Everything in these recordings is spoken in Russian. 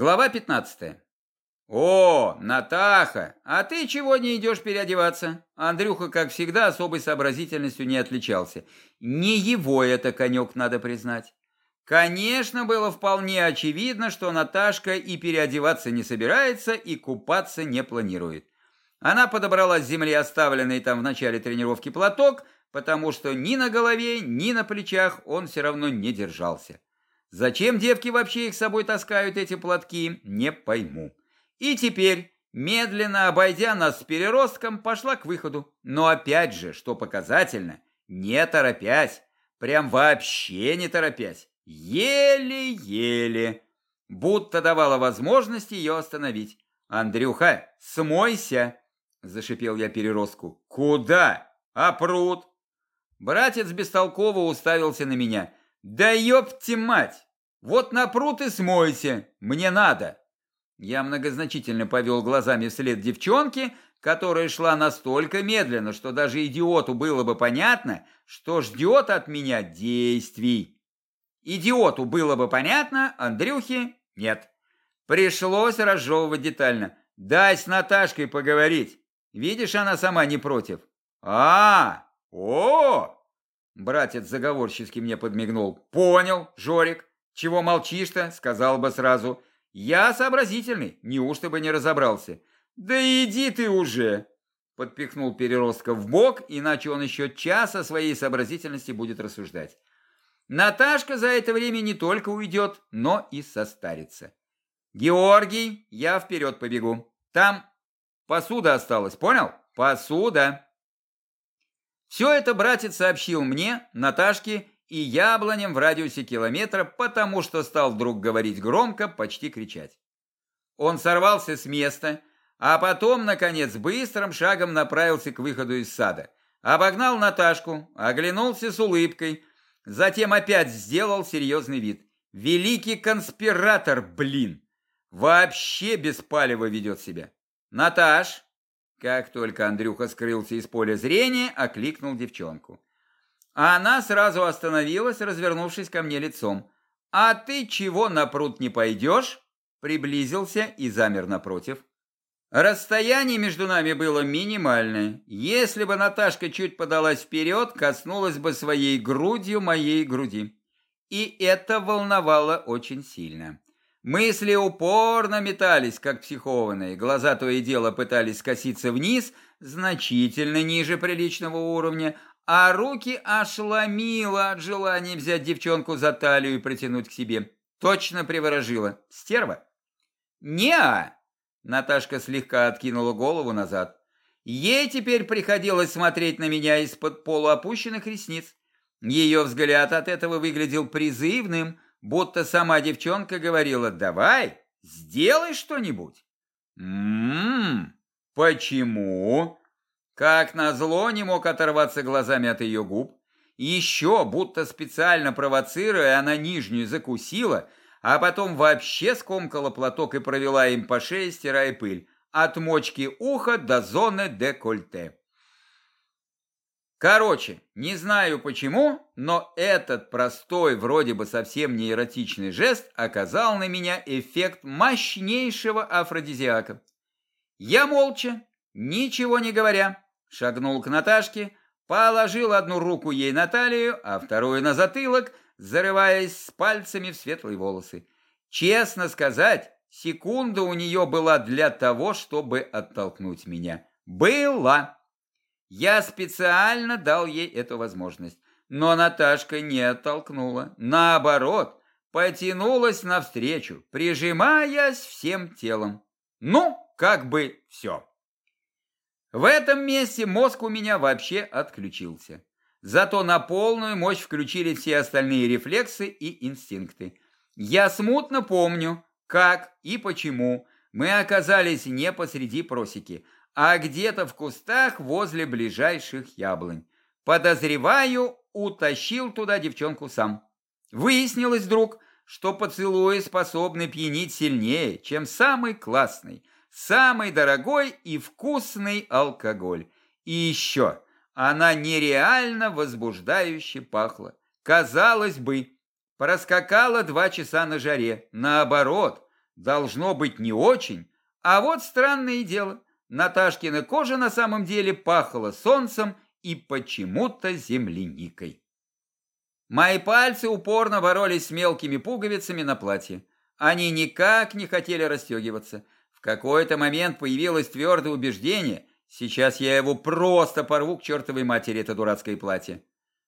Глава 15. «О, Натаха, а ты чего не идешь переодеваться?» Андрюха, как всегда, особой сообразительностью не отличался. Не его это конек, надо признать. Конечно, было вполне очевидно, что Наташка и переодеваться не собирается, и купаться не планирует. Она подобрала с земли оставленный там в начале тренировки платок, потому что ни на голове, ни на плечах он все равно не держался. Зачем девки вообще их с собой таскают, эти платки, не пойму. И теперь, медленно обойдя нас с переростком, пошла к выходу. Но опять же, что показательно, не торопясь, прям вообще не торопясь, еле-еле, будто давала возможность ее остановить. «Андрюха, смойся!» – зашипел я переростку. «Куда? А пруд?» Братец бестолково уставился на меня – «Да ёпти мать! Вот на пруд и смойся! Мне надо!» Я многозначительно повел глазами вслед девчонки, которая шла настолько медленно, что даже идиоту было бы понятно, что ждет от меня действий. Идиоту было бы понятно, Андрюхе нет. Пришлось разжевывать детально. Дай с Наташкой поговорить. Видишь, она сама не против. А, о, Братец заговорчески мне подмигнул. «Понял, Жорик. Чего молчишь-то?» Сказал бы сразу. «Я сообразительный. Неужто бы не разобрался?» «Да иди ты уже!» Подпихнул переростка в бок, иначе он еще час о своей сообразительности будет рассуждать. Наташка за это время не только уйдет, но и состарится. «Георгий, я вперед побегу. Там посуда осталась, понял? Посуда!» Все это братец сообщил мне, Наташке и яблоням в радиусе километра, потому что стал вдруг говорить громко, почти кричать. Он сорвался с места, а потом, наконец, быстрым шагом направился к выходу из сада. Обогнал Наташку, оглянулся с улыбкой, затем опять сделал серьезный вид. Великий конспиратор, блин! Вообще без палева ведет себя. Наташ, как только Андрюха скрылся из поля зрения, окликнул девчонку. А она сразу остановилась, развернувшись ко мне лицом. «А ты чего на пруд не пойдешь?» Приблизился и замер напротив. Расстояние между нами было минимальное. Если бы Наташка чуть подалась вперед, коснулась бы своей грудью моей груди. И это волновало очень сильно. Мысли упорно метались, как психованные, глаза то и дело пытались скоситься вниз, значительно ниже приличного уровня, а руки аж ломило от желания взять девчонку за талию и притянуть к себе. Точно приворожила. Стерва? не Наташка слегка откинула голову назад. Ей теперь приходилось смотреть на меня из-под полуопущенных ресниц. Ее взгляд от этого выглядел призывным, будто сама девчонка говорила «давай, сделай что-нибудь». «Ммм, почему?» Как назло не мог оторваться глазами от ее губ. Еще, будто специально провоцируя, она нижнюю закусила, а потом вообще скомкала платок и провела им по шее, стирая пыль, от мочки уха до зоны декольте. Короче, не знаю почему, но этот простой, вроде бы совсем не эротичный жест оказал на меня эффект мощнейшего афродизиака. Я молча, ничего не говоря, шагнул к Наташке, положил одну руку ей на талию, а вторую на затылок, зарываясь с пальцами в светлые волосы. Честно сказать, секунда у нее была для того, чтобы оттолкнуть меня. Была. Я специально дал ей эту возможность, но Наташка не оттолкнула. Наоборот, потянулась навстречу, прижимаясь всем телом. Ну, как бы все. В этом месте мозг у меня вообще отключился. Зато на полную мощь включили все остальные рефлексы и инстинкты. Я смутно помню, как и почему мы оказались не посреди просеки, а где-то в кустах возле ближайших яблонь. Подозреваю, утащил туда девчонку сам. Выяснилось вдруг, что поцелуи способны пьянить сильнее, чем самый классный, самый дорогой и вкусный алкоголь. И еще, она нереально возбуждающе пахла. Казалось бы, проскакала два часа на жаре. Наоборот, должно быть не очень, а вот странное дело. Наташкина кожа на самом деле пахла солнцем и почему-то земляникой. Мои пальцы упорно боролись с мелкими пуговицами на платье. Они никак не хотели расстегиваться. В какой-то момент появилось твердое убеждение, сейчас я его просто порву к чертовой матери, это дурацкое платье.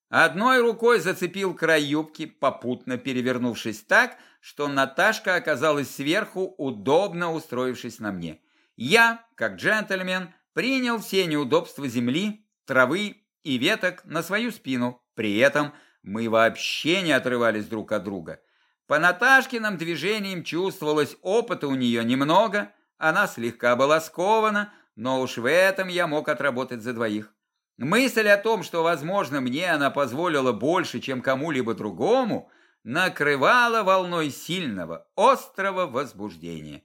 Одной рукой зацепил край юбки, попутно перевернувшись так, что Наташка оказалась сверху, удобно устроившись на мне. Я, как джентльмен, принял все неудобства земли, травы и веток на свою спину. При этом мы вообще не отрывались друг от друга. По Наташкиным движениям чувствовалось опыта у нее немного, она слегка была скована, но уж в этом я мог отработать за двоих. Мысль о том, что, возможно, мне она позволила больше, чем кому-либо другому, накрывала волной сильного, острого возбуждения.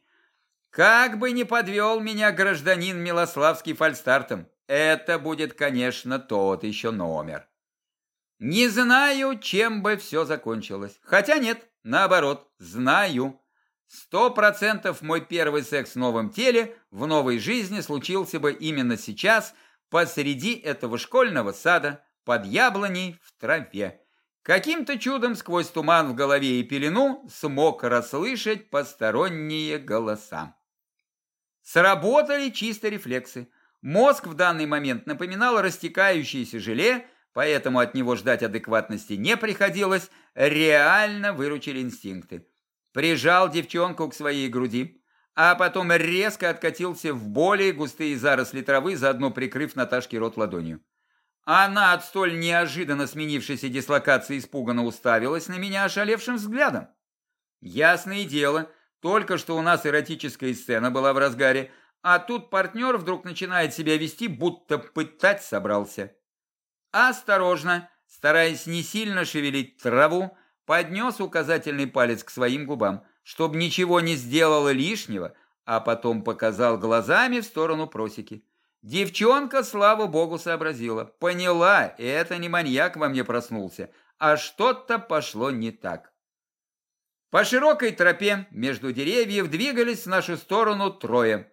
Как бы ни подвел меня гражданин Милославский фальстартом, это будет, конечно, тот еще номер. Не знаю, чем бы все закончилось. Хотя нет, наоборот, знаю. Сто процентов мой первый секс в новом теле, в новой жизни случился бы именно сейчас – посреди этого школьного сада, под яблоней в траве. Каким-то чудом сквозь туман в голове и пелену смог расслышать посторонние голоса. Сработали чисто рефлексы. Мозг в данный момент напоминал растекающееся желе, поэтому от него ждать адекватности не приходилось, реально выручили инстинкты. Прижал девчонку к своей груди, а потом резко откатился в более густые заросли травы, заодно прикрыв Наташке рот ладонью. Она от столь неожиданно сменившейся дислокации испуганно уставилась на меня ошалевшим взглядом. Ясное дело, только что у нас эротическая сцена была в разгаре, а тут партнер вдруг начинает себя вести, будто пытать собрался. Осторожно, стараясь не сильно шевелить траву, поднес указательный палец к своим губам – чтобы ничего не сделала лишнего, а потом показал глазами в сторону просеки. Девчонка, слава богу, сообразила. Поняла, это не маньяк во мне проснулся, а что-то пошло не так. По широкой тропе между деревьев двигались в нашу сторону трое.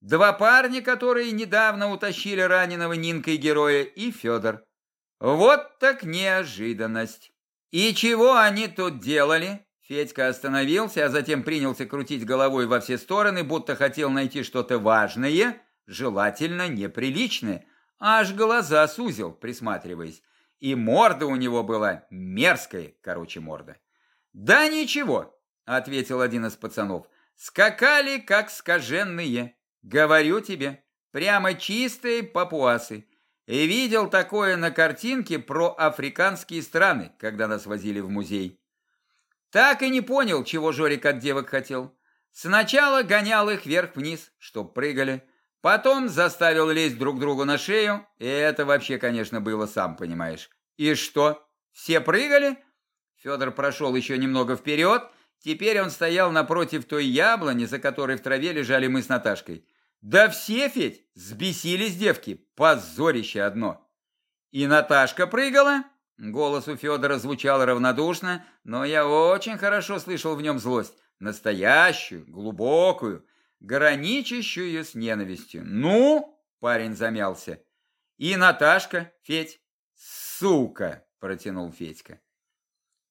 Два парня, которые недавно утащили раненого Нинкой героя, и Федор. Вот так неожиданность. И чего они тут делали? Федька остановился, а затем принялся крутить головой во все стороны, будто хотел найти что-то важное, желательно неприличное. Аж глаза сузил, присматриваясь. И морда у него была мерзкая, короче, морда. «Да ничего», — ответил один из пацанов. «Скакали, как скаженные. Говорю тебе, прямо чистые папуасы. И видел такое на картинке про африканские страны, когда нас возили в музей». Так и не понял, чего Жорик от девок хотел. Сначала гонял их вверх-вниз, чтоб прыгали. Потом заставил лезть друг другу на шею. И это вообще, конечно, было, сам понимаешь. И что? Все прыгали? Федор прошел еще немного вперед. Теперь он стоял напротив той яблони, за которой в траве лежали мы с Наташкой. Да все, Федь, сбесились девки. Позорище одно. И Наташка прыгала? Голос у Федора звучал равнодушно, но я очень хорошо слышал в нем злость. Настоящую, глубокую, граничащую с ненавистью. «Ну?» – парень замялся. «И Наташка, Федь?» «Сука!» – протянул Федька.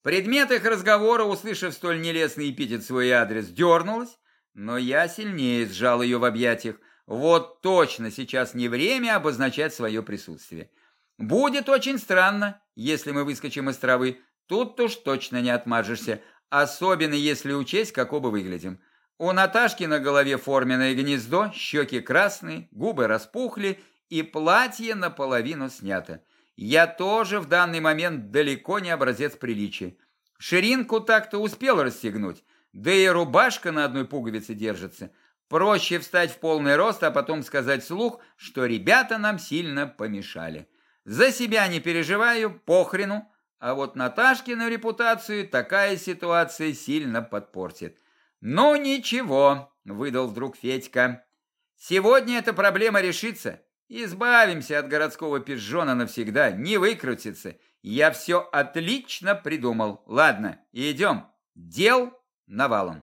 Предмет их разговора, услышав столь нелестный эпитет свой адрес, дернулась, но я сильнее сжал ее в объятиях. Вот точно сейчас не время обозначать свое присутствие. Будет очень странно, если мы выскочим из травы. Тут уж точно не отмажешься, особенно если учесть, как оба выглядим. У Наташки на голове форменное гнездо, щеки красные, губы распухли и платье наполовину снято. Я тоже в данный момент далеко не образец приличия. Ширинку так-то успел расстегнуть, да и рубашка на одной пуговице держится. Проще встать в полный рост, а потом сказать вслух, что ребята нам сильно помешали. За себя не переживаю, похрену, а вот Наташкину репутацию такая ситуация сильно подпортит. «Ну ничего», — выдал вдруг Федька. «Сегодня эта проблема решится. Избавимся от городского пижона навсегда, не выкрутится. Я все отлично придумал. Ладно, идем. Дел навалом».